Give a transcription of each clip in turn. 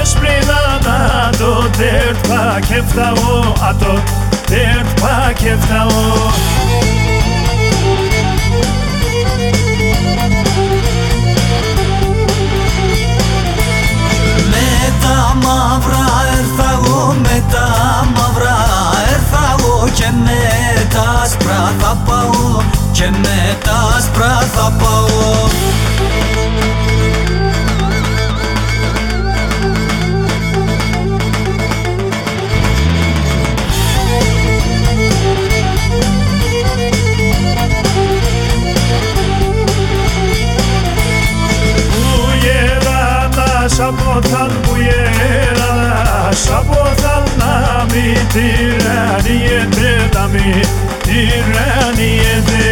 έσπρινα το τέρπα και φταγώ Α το τέρπα και φταγώ Με τα μαύρα έρθαγω, με τα μαύρα έρθαγω και με τα άσπρα θα πάω και με τα άσπρα θα να μη τυραννιέται, να μη τυραννιέται.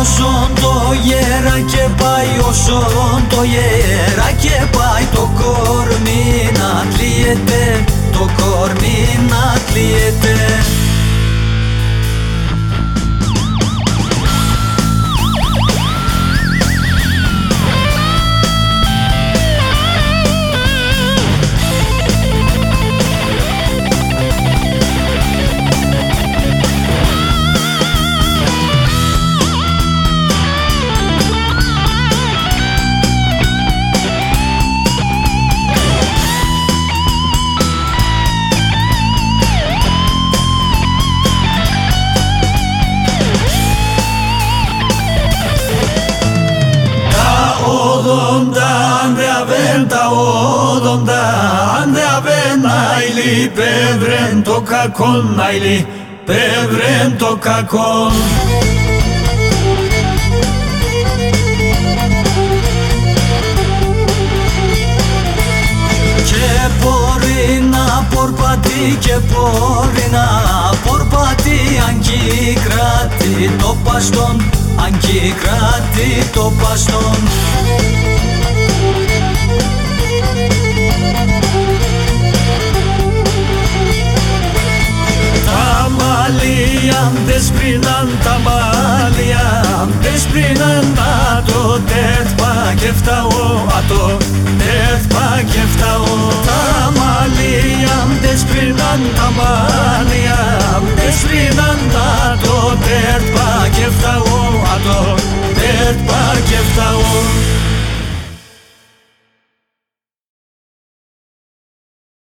Όσον το γέρα και πάει, όσον το γέρα και πάει το κορμί να κλείεται, το κορμί να κλείεται. τα όδοντα Άντε αβέν αηλί πεύρεν το κακόν αηλί πεύρεν το κακόν Και μπορεί να πορπατεί και μπορεί να πορπατεί αν κράτη το παστόν αν κράτη το παστόν antes πίναν τα μάλια, antes πίναν να το τέτπα και φτάω, α το τέτπα και φτάω. Τα μάλια, antes τα μάλια, antes πίναν να το τέτπα και φτάω.